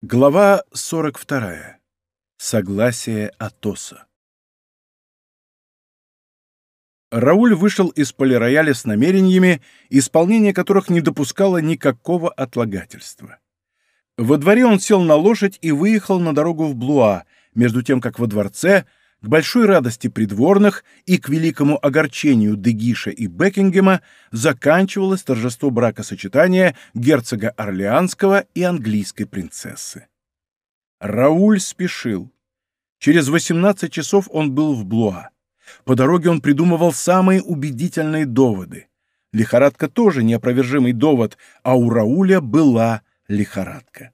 Глава 42. Согласие Атоса. Рауль вышел из полирояля с намерениями, исполнение которых не допускало никакого отлагательства. Во дворе он сел на лошадь и выехал на дорогу в Блуа, между тем, как во дворце — к большой радости придворных и к великому огорчению Дегиша и Бекингема заканчивалось торжество бракосочетания герцога Орлеанского и английской принцессы. Рауль спешил. Через 18 часов он был в Блуа. По дороге он придумывал самые убедительные доводы. Лихорадка тоже неопровержимый довод, а у Рауля была лихорадка.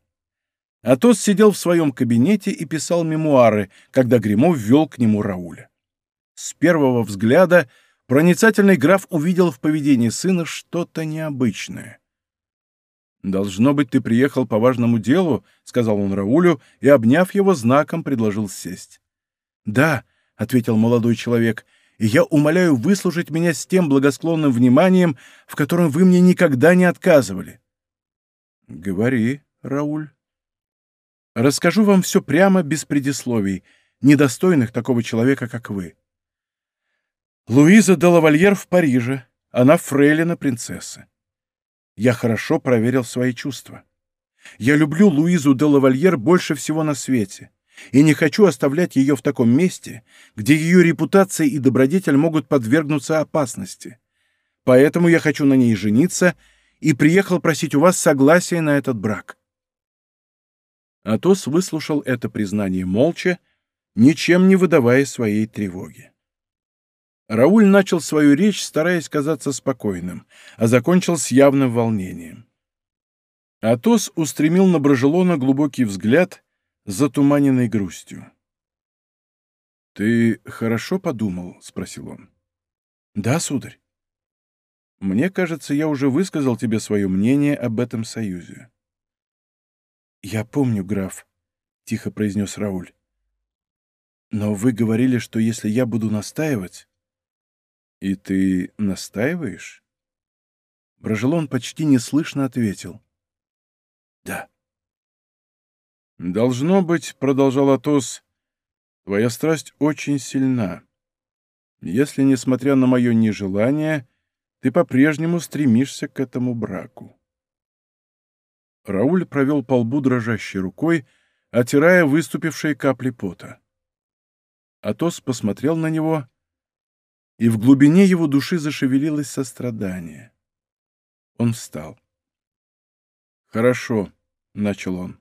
Атос сидел в своем кабинете и писал мемуары, когда Гремо ввел к нему Рауля. С первого взгляда проницательный граф увидел в поведении сына что-то необычное. «Должно быть, ты приехал по важному делу», — сказал он Раулю и, обняв его, знаком предложил сесть. «Да», — ответил молодой человек, — «и я умоляю выслушать меня с тем благосклонным вниманием, в котором вы мне никогда не отказывали». «Говори, Рауль». Расскажу вам все прямо, без предисловий, недостойных такого человека, как вы. Луиза де лавальер в Париже. Она фрейлина принцессы. Я хорошо проверил свои чувства. Я люблю Луизу де лавальер больше всего на свете и не хочу оставлять ее в таком месте, где ее репутация и добродетель могут подвергнуться опасности. Поэтому я хочу на ней жениться и приехал просить у вас согласия на этот брак. Атос выслушал это признание молча, ничем не выдавая своей тревоги. Рауль начал свою речь, стараясь казаться спокойным, а закончил с явным волнением. Атос устремил на Брожелона глубокий взгляд, затуманенный грустью. «Ты хорошо подумал?» — спросил он. «Да, сударь. Мне кажется, я уже высказал тебе свое мнение об этом союзе. «Я помню, граф», — тихо произнес Рауль. «Но вы говорили, что если я буду настаивать...» «И ты настаиваешь?» Брожелон почти неслышно ответил. «Да». «Должно быть, — продолжал Атос, — твоя страсть очень сильна. Если, несмотря на мое нежелание, ты по-прежнему стремишься к этому браку. Рауль провел по лбу дрожащей рукой, отирая выступившие капли пота. Атос посмотрел на него, и в глубине его души зашевелилось сострадание. Он встал. «Хорошо», — начал он.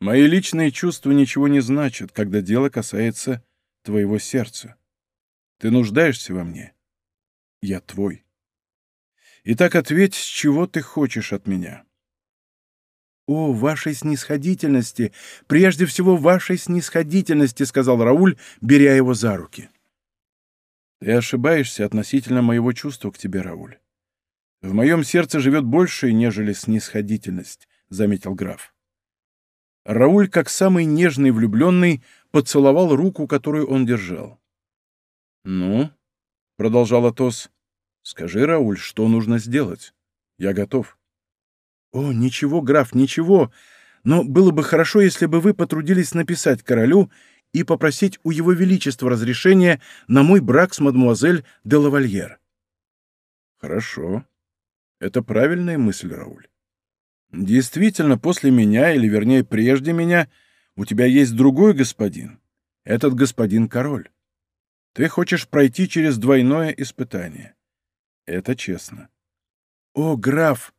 «Мои личные чувства ничего не значат, когда дело касается твоего сердца. Ты нуждаешься во мне. Я твой. Итак, ответь, с чего ты хочешь от меня?» «О, вашей снисходительности! Прежде всего, вашей снисходительности!» — сказал Рауль, беря его за руки. «Ты ошибаешься относительно моего чувства к тебе, Рауль. В моем сердце живет больше, нежели снисходительность», — заметил граф. Рауль, как самый нежный влюбленный, поцеловал руку, которую он держал. «Ну?» — продолжал Атос. «Скажи, Рауль, что нужно сделать? Я готов». «О, ничего, граф, ничего. Но было бы хорошо, если бы вы потрудились написать королю и попросить у его величества разрешения на мой брак с мадмуазель де лавальер». «Хорошо. Это правильная мысль, Рауль. Действительно, после меня, или вернее прежде меня, у тебя есть другой господин. Этот господин король. Ты хочешь пройти через двойное испытание. Это честно. О, граф,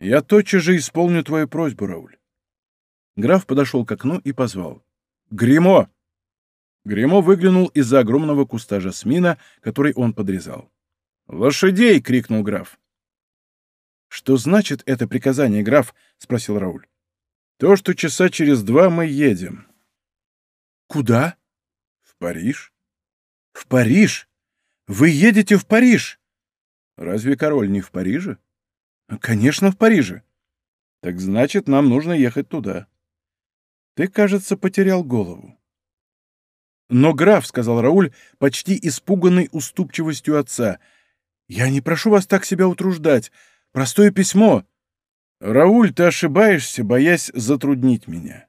я тотчас же исполню твою просьбу, Рауль. Граф подошел к окну и позвал. «Гримо!» Гримо выглянул из-за огромного куста жасмина, который он подрезал. «Лошадей!» — крикнул граф. «Что значит это приказание, граф?» — спросил Рауль. «То, что часа через два мы едем». «Куда?» «В Париж». «В Париж? Вы едете в Париж?» «Разве король не в Париже?» Конечно, в Париже. Так значит, нам нужно ехать туда. Ты, кажется, потерял голову. Но, граф, — сказал Рауль, почти испуганный уступчивостью отца, — я не прошу вас так себя утруждать. Простое письмо. Рауль, ты ошибаешься, боясь затруднить меня.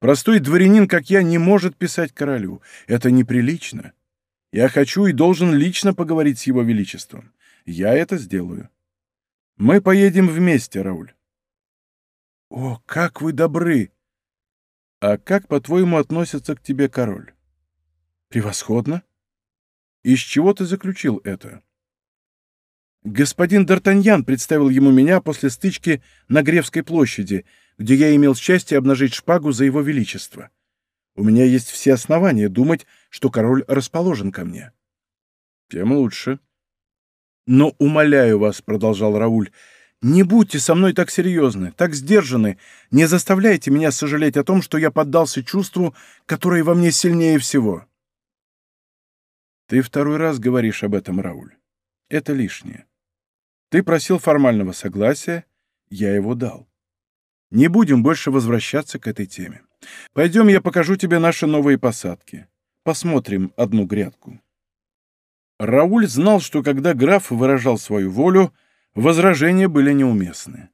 Простой дворянин, как я, не может писать королю. Это неприлично. Я хочу и должен лично поговорить с его величеством. Я это сделаю. Мы поедем вместе, Рауль. О, как вы добры! А как, по-твоему, относится к тебе король? Превосходно. Из чего ты заключил это? Господин Д'Артаньян представил ему меня после стычки на Гревской площади, где я имел счастье обнажить шпагу за его величество. У меня есть все основания думать, что король расположен ко мне. Тем лучше. Но, умоляю вас, — продолжал Рауль, — не будьте со мной так серьезны, так сдержаны, не заставляйте меня сожалеть о том, что я поддался чувству, которое во мне сильнее всего. Ты второй раз говоришь об этом, Рауль. Это лишнее. Ты просил формального согласия, я его дал. Не будем больше возвращаться к этой теме. Пойдем, я покажу тебе наши новые посадки. Посмотрим одну грядку. Рауль знал, что когда граф выражал свою волю, возражения были неуместны.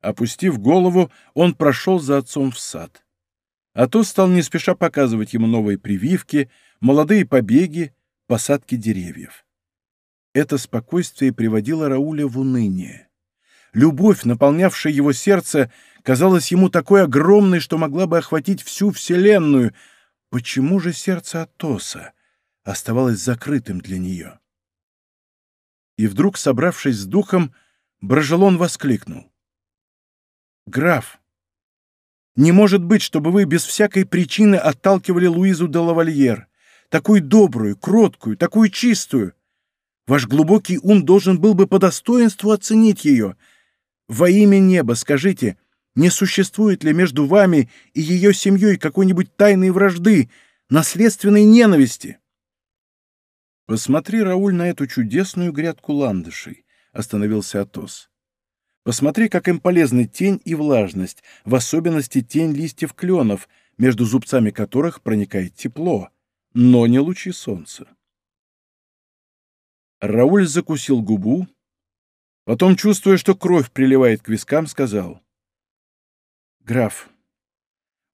Опустив голову, он прошел за отцом в сад. А то стал не спеша показывать ему новые прививки, молодые побеги, посадки деревьев. Это спокойствие приводило Рауля в уныние. Любовь, наполнявшая его сердце, казалась ему такой огромной, что могла бы охватить всю Вселенную. Почему же сердце Атоса оставалось закрытым для нее? И вдруг, собравшись с духом, Брожелон воскликнул. «Граф, не может быть, чтобы вы без всякой причины отталкивали Луизу де лавальер, такую добрую, кроткую, такую чистую. Ваш глубокий ум должен был бы по достоинству оценить ее. Во имя неба скажите, не существует ли между вами и ее семьей какой-нибудь тайной вражды, наследственной ненависти? Посмотри, Рауль, на эту чудесную грядку ландышей, — остановился Атос. Посмотри, как им полезны тень и влажность, в особенности тень листьев кленов, между зубцами которых проникает тепло, но не лучи солнца. Рауль закусил губу, потом, чувствуя, что кровь приливает к вискам, сказал. «Граф,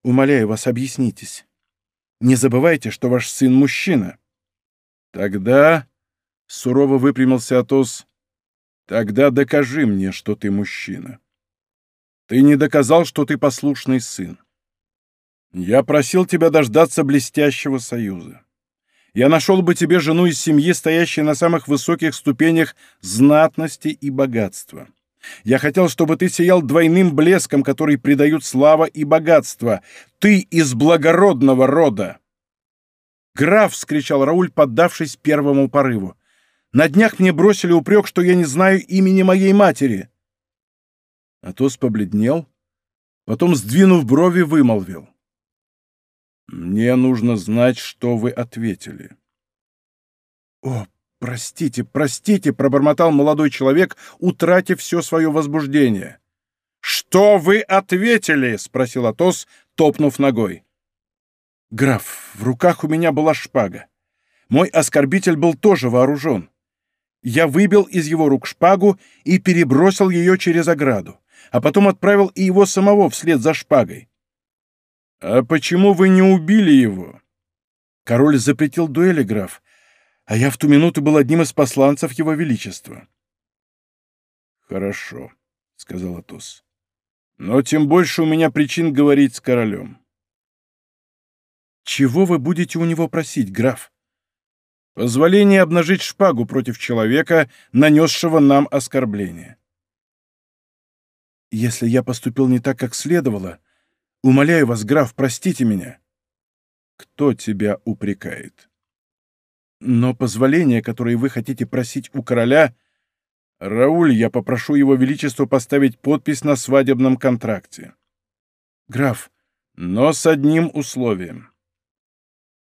умоляю вас, объяснитесь. Не забывайте, что ваш сын мужчина». «Тогда...» — сурово выпрямился Атос. «Тогда докажи мне, что ты мужчина. Ты не доказал, что ты послушный сын. Я просил тебя дождаться блестящего союза я нашел бы тебе жену из семьи, стоящей на самых высоких ступенях знатности и богатства. Я хотел, чтобы ты сиял двойным блеском, который придают слава и богатство. Ты из благородного рода!» «Граф!» — скричал Рауль, поддавшись первому порыву. «На днях мне бросили упрек, что я не знаю имени моей матери!» Атос побледнел, потом, сдвинув брови, вымолвил. Мне нужно знать, что вы ответили. О, простите, простите, пробормотал молодой человек, утратив все свое возбуждение. Что вы ответили? спросил Атос, топнув ногой. Граф, в руках у меня была шпага. Мой оскорбитель был тоже вооружен. Я выбил из его рук шпагу и перебросил ее через ограду, а потом отправил и его самого вслед за шпагой. «А почему вы не убили его?» Король запретил дуэли, граф, а я в ту минуту был одним из посланцев его величества. «Хорошо», — сказал Атос. «Но тем больше у меня причин говорить с королем». «Чего вы будете у него просить, граф?» «Позволение обнажить шпагу против человека, нанесшего нам оскорбление». «Если я поступил не так, как следовало», Умоляю вас, граф, простите меня. Кто тебя упрекает? Но позволение, которое вы хотите просить у короля... Рауль, я попрошу его величество поставить подпись на свадебном контракте. Граф, но с одним условием.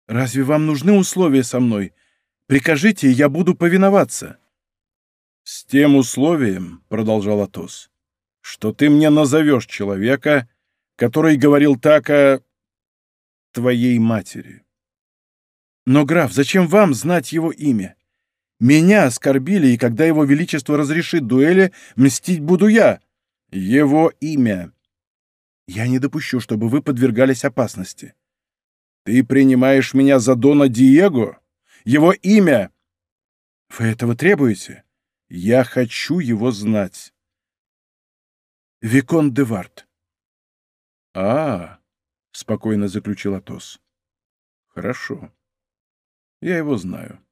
Разве вам нужны условия со мной? Прикажите, я буду повиноваться. С тем условием, — продолжал Атос, — что ты мне назовешь человека, который говорил так о твоей матери. Но, граф, зачем вам знать его имя? Меня оскорбили, и когда его величество разрешит дуэли, мстить буду я. Его имя. Я не допущу, чтобы вы подвергались опасности. Ты принимаешь меня за Дона Диего? Его имя. Вы этого требуете? Я хочу его знать. Викон де Варт. А, спокойно заключил Атос. Хорошо. Я его знаю.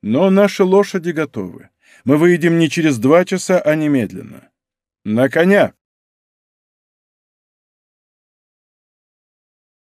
Но наши лошади готовы. Мы выйдем не через два часа, а немедленно. На коня!